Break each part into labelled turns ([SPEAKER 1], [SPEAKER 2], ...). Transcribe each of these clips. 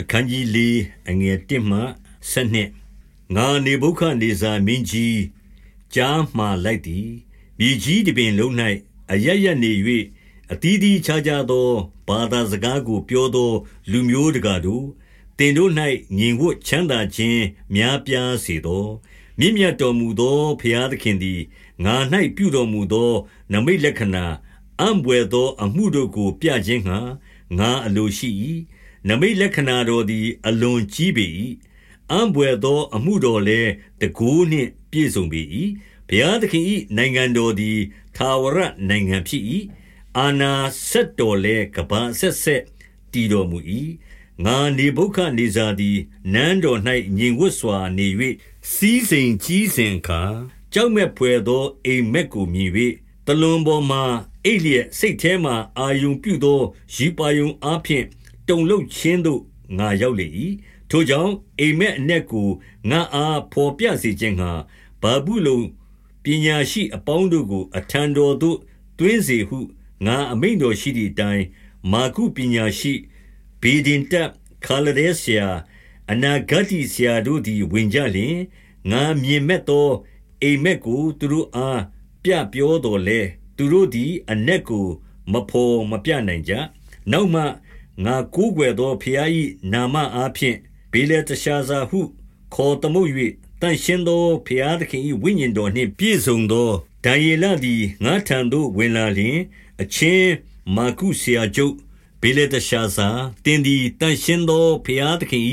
[SPEAKER 1] အခန်းကြီး၄အငယ်1မှ7ငါနေဘုခနေဇာမင်းကြီးကြားမှလိုက်သည်မြေကြီးတပင်လုံး၌အရရနေ၍အတီးတီးခြားခြားသောဘာသာစကားကို ပြောသော လူမျိုးတကားတို့တင်တို့၌ညင်ဝတ်ချမ်းသာခြင်းများပြားစေသောမြင့်မြတ်တော်မူသောဖျားသခင်သည်ငါ၌ပြုတော်မူသော နမိတ်လက္ခဏာအံပွေသော အမှုတို့ကို ပြခြင်းငှာငါအလိုရှိ၏ နမိတ်လက္ခဏာတော်သည် အလွန်ကြီးပေ၏အံပွေသော အမှုတော်လည်းတကိုးနှင့်ပြည့်စုံပေ၏ဘုရားသခင်၏နိုင်ငံတော်သည်သာဝရနိုင်ငံဖြစ်၏အာနာဆက်တော်လည်းကဘာဆက်ဆက် တည်တော်မူ၏ငါနေဘုခနေဇာသည် နန်းတော်၌ညင်ဝတ်စွာနေ၍စီးစိမ်ကြီးစဉ်ခါ ကြောက်မဲ့ဖွယ်သော အိမ်မက်ကိုမြင်၍တလွန်ပေါ်မှအိလျက် စိတ်ထဲမှအာယုံပြုသောရီပါယုံအားဖြင့် တုံလုတ်ခြင်းသို့ငါရောက်လေ၏ထိုကြောင့်အိမ်မက်အ내ကိုငါအားဖော်ပြစေခြင်းငှာဘာဘူးလုံပညာရှိအပေါင်းတို့ကို အထံတော်သို့တွင်းစေဟုငါအမိန်တော်ရှိသည့်အတိုင်းမာကုပညာရှိဘေဒင်တက်ခါလဒဲဆရာအနာဂတိဆရာတို့သည်ဝင်ကြလျင်ငါမြင်မဲ့သောအိမ်မက်ကိုသူတို့အားပြပြောတော်လဲသူတို့သည်အ내ကိုမဖော်မပြနိုင်ကြနောက်မှ ငါကိုးကွယ်သောဖျား၏နာမအားဖြင့်ဘေလတရှာဇာဟု ခေါ်သမုတ်၍တန်ရှင်းသောဖျားသခင်၏ဝိညာဉ်တော်နှင့်ပြည့်စုံသောဒံယေလသည်ငါထံသို့ဝင်လာလျင် အချင်းမာကုဆရာကျုပ်ဘေလတရှာဇာတင်းသည်တန်ရှင်းသောဖျားသခင်၏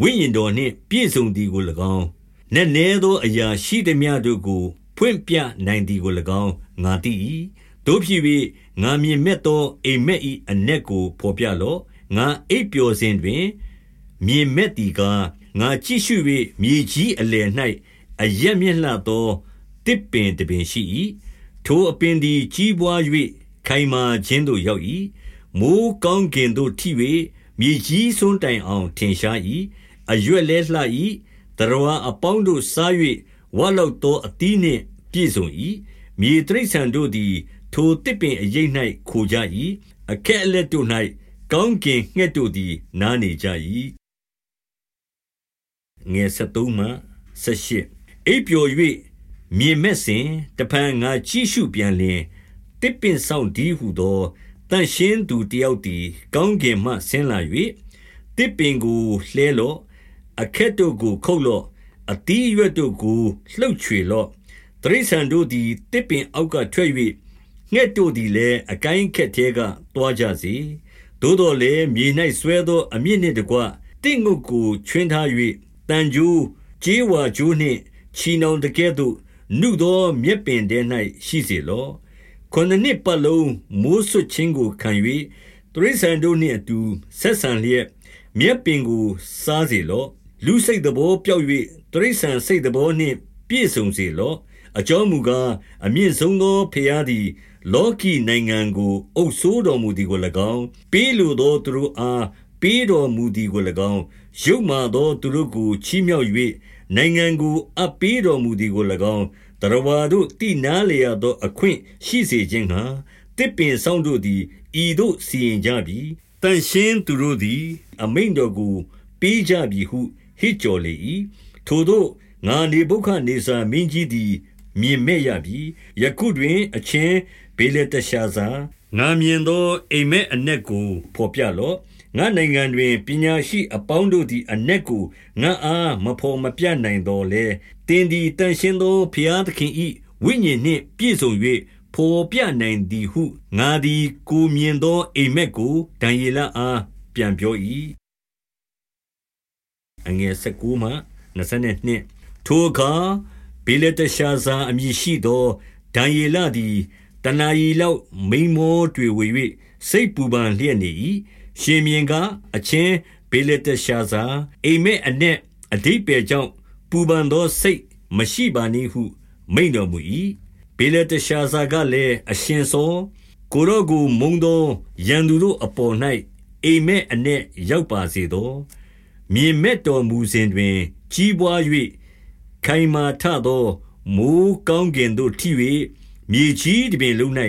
[SPEAKER 1] ဝိညာဉ်တော်နှင့်ပြည့်စုံသည်ကို၎င်းနက်နဲသောအရာရှိသည်များတို့ကို ဖွင့်ပြနိုင်သည်ကို၎င်းငါသိ၏ တို့ဖြစ်၍ငါမြင်မဲ့သောအိမ်မက်၏အ내ကိုဖော်ပြလော့ငါအိပ်ပျော်စဉ်တွင် မြင်မဲ့သည်ကားငါကြည့်ရှု၍မြေကြီးအလယ်၌အရက်မြင့်လှသောတစ်ပင်တပင်ရှိ၏ထိုအပင်သည်ကြီးပွား၍ခိုင်မာခြင်းသို့ရောက်၏မိုးကောင်းကင်သို့ထိ၍မြေကြီးစွန်းတိုင်အောင်ထင်ရှား၏အရွက်လဲလှ၏တရဝအပေါင်းတို့စား၍ဝါလောက်သောအသီးနှင့်ပြည့်စုံ၏မြေတရိษံတို့သည် ထိုတစ်ပင်အရိပ်၌ခိုကြ၏အခက်အလက်တို့၌ကောင်းကင်ငှက်တို့သည် နားနေကြ၏ငယ်73မှ78အိပ်ပျော်၍မြင်မဲ့စဉ်တဖန်ငါကြည့်ရှုပြန်လျင်တစ်ပင်ဆောင်ဒီဟုသောတန်ရှင်းသူတယောက်သည် ကောင်းကင်မှဆင်းလာ၍တစ်ပင်ကိုလှဲလော့အခက်တို့ကိုခုတ်လော့အတီးရွက်တို့ကိုလှုပ်ချွေလော့တရိษံတို့သည်တစ်ပင်အောက်ကထွက်၍ ငှက်တို့သည်လည်း အကိုင်းခက်သေးကတွားကြစေ သို့တော်လည်း မြေ၌ဆွဲသော အမြင့်နှင့်တကွတင့်ငုတ်ကိုချွင်းထား၍တန်ကြိုး ကြေးဝါကြိုးနှင့် ချီနှောင်တကဲ့သို့ နုသောမြက်ပင်တဲ၌ရှိစေလော့ ခုနှစ်နှစ်ပတ်လုံး မိုးဆွခြင်းကိုခံ၍တရိษံတို့နှင့်အတူ ဆက်ဆံလျက် မြက်ပင်ကို စားစေလော့ လူစိတ်တဘောပျောက်၍တရိษံစိတ်တဘောနှင့် ပြည့်စုံစေလော့ အကြောင်းမူကား အမြင့်ဆုံးသောဖျားသည် လောကီနိုင်ငံကိုအုပ်ဆိုးတော်မူသည်ကို၎င်းပေးလိုသောသူတို့အားပေးတော်မူသည်ကို၎င်းရုပ်မာသောသူတို့ကိုချီးမြှောက်၍နိုင်ငံကိုအပ်ပေးတော်မူသည်ကို၎င်းတရဝါတို့တိနာလျာသောအခွင့်ရှိစေခြင်းဟာတစ်ပင်ဆောင်တို့သည်ဤသို့စီရင်ကြပြီတန်ရှင်းသူတို့သည် အမိန်တော်ကိုပေးကြပြီဟုဟစ်ကြော်လေ၏ထိုတို့ငါနေဘုခနေစာမင်းကြီးသည်မြင်မဲ့ရပြီယခုတွင်အချင်း ဘေလတရှာဇာငါမြင်သောအိမ်မက်အ내ကိုဖော်ပြလော့ငါနိုင်ငံတွင်ပညာရှိအပေါင်းတို့သည်အ내ကိုငါအားမဖော်မပြနိုင်တော်လဲတင်းသည်တန်ရှင်းသောဖျားသခင်ဤဝိညာဉ်နှင့်ပြည့်စုံ၍ဖော်ပြနိုင်သည်ဟုငါသည်ကိုမြင်သောအိမ်မက်ကိုဒံယေလအားပြန်ပြော၏အငယ်19မှ22ထိုအခါဘေလတရှာဇာအမည်ရှိသောဒံယေလသည် တနာရီလောက်မိန်မောတွေဝေ၍စိတ်ပူပန်လျက်နေ၏ရှင်မြင်းကအချင်းဘေလတရှာဇာအိမ်မက်အ내အဓိပေကြောင့်ပူပန်သောစိတ်မရှိပါနှင့်ဟု မိန်တော်မူ၏ဘေလတရှာဇာကလည်းအရှင်စောကိုရောကိုမုံသောရန်သူတို့အပေါ်၌အိမ်မက်အ내ရောက်ပါစေသောမြင်မဲ့တော်မူစဉ်တွင် ကြီးပွား၍ခိုင်မာထသောမိုးကောင်းကင်သို့ထိ၍ မြေကြီးတပြင်လုံး၌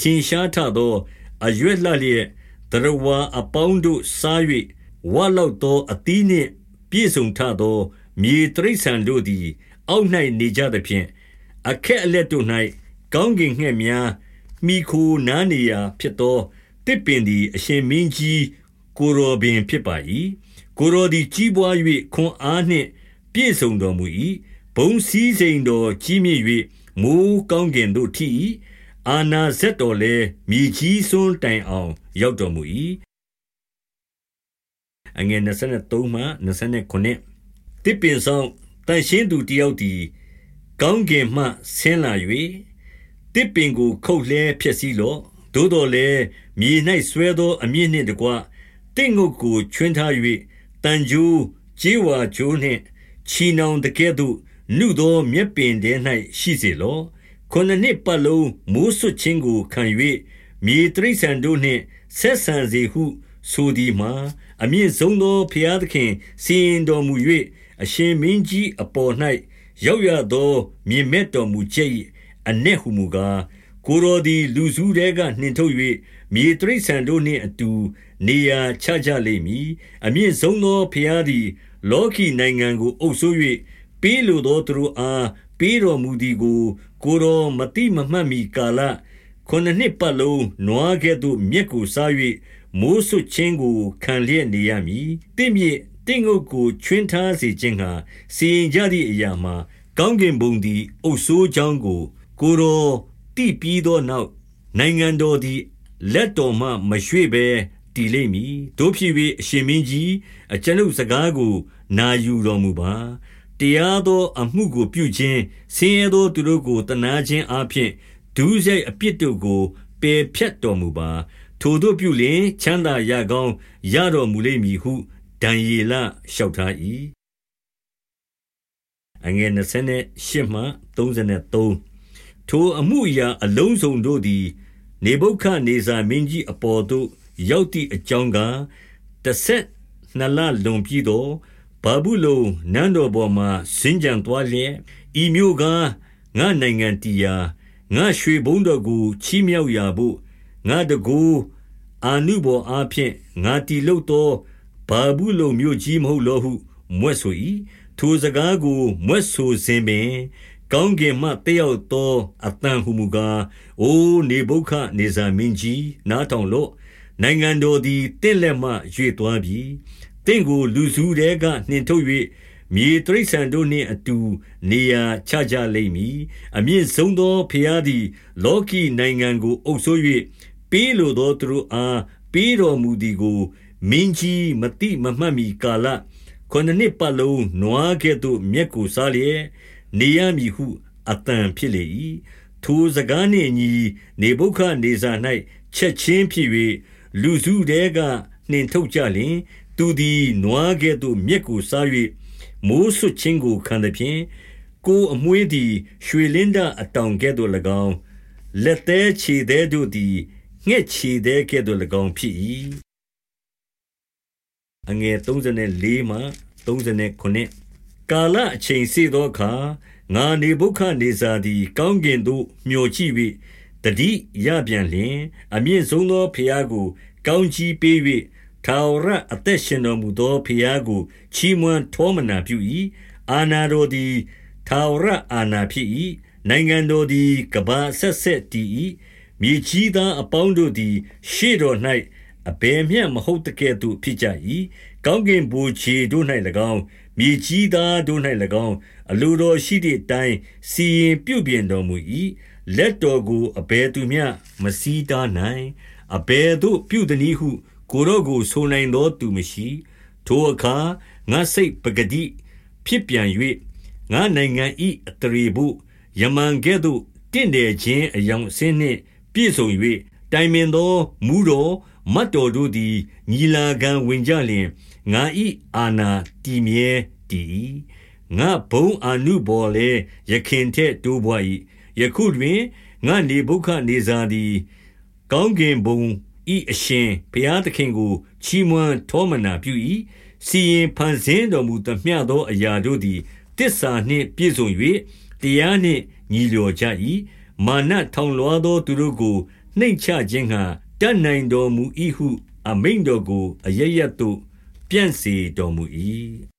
[SPEAKER 1] ထင်ရှားထသော အရွက်လှလျက်တရဝါအပေါင်းတို့စား၍ဝဝါလောက်သောအသီးနှင့်ပြည့်စုံထသော မြေတိရစ္ဆာန်တို့သည် အောက်၌နေကြသဖြင့်၊အခက်အလက်တို့၌ကောင်းကင်ငှက်များမှီခိုနားနေရာဖြစ်သောသစ်ပင်သည် အရှင်မင်းကြီးကိုယ်တော်ပင်ဖြစ်ပါ၏။ကိုယ်တော်သည်ကြီးပွား၍ခွန်အားနှင့် ပြည့်စုံတော်မူ၏။ဘုန်းစည်းစိမ်တော်ကြီးမြင့်၍ မိုဃ်းကောင်းကင်သို့ထိ၏။အာဏာစက်တော်လည်းမြေကြီးစွန်းတိုင်အောင် ရောက်တော်မူ၏။23သစ်ပင်စောင့်သန့်ရှင်းသူတယောက်သည်ကောင်းကင်မှဆင်းလာ၍၊သစ်ပင်ကိုခုတ်လှဲဖျက်ဆီးလော့။သို့သော်လည်းမြေ၌စွဲသောအမြစ်နှင့်တကွသစ်ငုတ်ကိုခြွင်းထား၍သံကြိုး၊ကြေးဝါကြိုးနှင့်ချည်နှောင်သကဲ့သို့ နုသောမြက်ပင်ထဲ၌ရှိစေလော့။ခုနစ်နှစ်ပတ်လုံးမိုဃ်းစွတ်ခြင်းကိုခံ၍မြေတိရစ္ဆာန်တို့နှင့်ဆက်ဆံစေဟု ဆိုသည်မှာ၊အမြင့်ဆုံးသောဘုရားသခင်စီရင်တော်မူ၍အရှင်မင်းကြီးအပေါ်၌ရောက်ရသောမြင်မက်တော်မူချက်၏အနက်ဟူမူကား၊ကိုယ်တော်သည်လူစုထဲကနှင်ထုတ်၍မြေတိရစ္ဆာန်တို့နှင့်အတူနေရာချကြလိမ့်မည်။အမြင့်ဆုံးသောဘုရားသည် လောကီနိုင်ငံကိုအုပ်စိုး၍ ပေးလိုသောသူတို့အား ပေးတော်မူသည်ကို ကိုယ်တော်မသိမမှတ်မှီကာလ၊ခုနစ်နှစ်ပတ်လုံး နွားကဲ့သို့ မြက်ကိုစား၍မိုဃ်းစွတ်ခြင်းကို ခံလျက်နေရမည်။သစ်မြစ်၊သစ်ငုတ်ကို ခြွင်းထားစေခြင်းငှါ စီရင်ကြသည်အရာမှာ၊ကောင်းကင်ဘုံသည် အုပ်စိုးကြောင်းကို ကိုယ်တော်သိပြီးသောနောက်၊နိုင်ငံတော်သည် လက်တော်မှ မရွေ့ဘဲ တည်လိမ့်မည်။သို့ဖြစ်၍အရှင်မင်းကြီး၊အကျွန်ုပ်စကားကို နာယူတော်မူပါ။ တရားသောအမှုကိုပြုခြင်း၊ဆင်းရဲသောသူတို့ကိုသနားခြင်းအားဖြင့်ဒုစရိုက်အပြစ်တို့ကိုပယ်ဖြတ်တော်မူပါ။ထိုသို့ပြုလျှင်ချမ်းသာရကောင်းရတော်မူလိမ့်မည်ဟုဒံယေလလျှောက်ထား၏။ထိုအမှုအရာအလုံးစုံတို့သည် နေဗုခဒ်နေဇာမင်းကြီးအပေါ်သို့ရောက်သည်အကြောင်းကား၊တဆယ်နှစ်လလွန်ပြီးသော်၊ ဗာဗုလုန်နန်းတော်ပေါ်မှာစင်္ကြံသွားလျက်၊ဤမြို့ကားငါ့နိုင်ငံတည်ရာ၊ငါ့ရွှေဘုန်းတော်ကိုချီးမြှောက်ရာဘို့ငါ့တန်ခိုးအာနုဘော်အားဖြင့်ငါတည်လုပ်သောဗာဗုလုန်မြို့ကြီးမဟုတ်လောဟုမြွက်ဆို၏။ထိုစကားကိုမြွက်ဆိုစဉ်ပင်ကောင်းကင်မှသက်ရောက်သောအသံဟူမူကား၊အိုနေဗုခဒ်နေဇာမင်းကြီး၊နားထောင်လော့။နိုင်ငံတော်သည်သင့်လက်မှရွေ့သွားပြီ။ သင့်ကိုလူစုထဲကနှင်ထုတ်၍မြေတိရစ္ဆာန်တို့နှင့်အတူနေရာချကြလိမ့်မည်။အမြင့်ဆုံးသောဘုရားသည် လောကီနိုင်ငံကိုအုပ်စိုး၍ပေးလိုသောသူတို့အားပေးတော်မူသည်ကိုမင်းကြီးမသိမမှတ်မှီကာလ၊ခုနစ်နှစ်ပတ်လုံးနွားကဲ့သို့မြက်ကိုစားလျက်နေရမည်ဟုအသံဖြစ်လေ၏။ထိုစကားနှင့်အညီနေဗုခဒ်နေဇာ၌ချက်ခြင်းဖြစ်၍လူစုထဲကနှင်ထုတ်ကြလျှင်၊ သူသည်နွားကဲ့သို့မြက်ကိုစား၍မိုဃ်းစွတ်ခြင်းကိုခံသဖြင့်၊ကိုယ်အမွေးသည်ရွှေလင်းတအတောင်ကဲ့သို့၎င်း၊လက်သည်းခြေသည်းတို့သည်ငှက်ခြေသည်းကဲ့သို့၎င်းဖြစ်၏။ကာလအချိန်စေ့သောအခါ၊ငါနေဗုခဒ်နေဇာသည် ကောင်းကင်သို့မျှော်ကြည့်၍သတိရပြန်လျှင်၊အမြင့်ဆုံးသောဘုရားကို ကောင်းကြီးပေး၍ ထာဝရအသက်ရှင်တော်မူသောဘုရားကို ချီးမွမ်းထောမနာပြု၏။အာဏာတော်သည်ထာဝရအာဏာဖြစ်၏။နိုင်ငံတော်သည်ကမ္ဘာအဆက်ဆက်တည်၏။မြေကြီးသားအပေါင်းတို့သည် ရှေ့တော်၌အဘယ်မျှမဟုတ်သကဲ့သို့ဖြစ်ကြ၏။ကောင်းကင်ဗိုလ်ခြေတို့၌၎င်း၊မြေကြီးသားတို့၌၎င်းအလိုတော်ရှိသည်အတိုင်းစီရင်ပြုပြင်တော်မူ၏။လက်တော်ကိုအဘယ်သူမျှမဆီးတားနိုင်။အဘယ်သို့ပြုသနည်းဟု ကိုယ်တော်ကိုဆိုနိုင်သောသူမရှိ။ထိုအခါငါ့စိတ်ပကတိဖြစ်ပြန်၍၊ငါ့နိုင်ငံ၏အသရေဘို့ယမန်ကဲ့သို့တင့်တယ်ခြင်းအယောင်အဆင်းနှင့်ပြည့်စုံ၍၊တိုင်ပင်သောမှူးတော်၊မတ်တော်တို့သည်ညီလာခံဝင်ကြလျှင်၊ငါ၏အာဏာတည်မြဲတည်၏။ငါ့ဘုန်းအာနုဘော်လည်းယခင်ထက်တိုးပွား၏။ယခုတွင်ငါနေဗုခဒ်နေဇာသည် ကောင်းကင်ဘုံ၏ အရှင်ဘုရားသခင်ကို ချီးမွမ်းထောမနာပြု၏။စီရင်ဖန်ဆင်းတော်မူသမျှသော အရာတို့သည်သစ္စာနှင့်ပြည့်စုံ၍တရားနှင့်ညီလျော်ကြ၏။မာနထောင်လွှားသောသူတို့ကိုနှိမ့်ချခြင်းငှါတတ်နိုင်တော်မူ၏ဟု အမိန့်တော်ကို အရပ်ရပ်သို့ပြန့်စေတော်မူ၏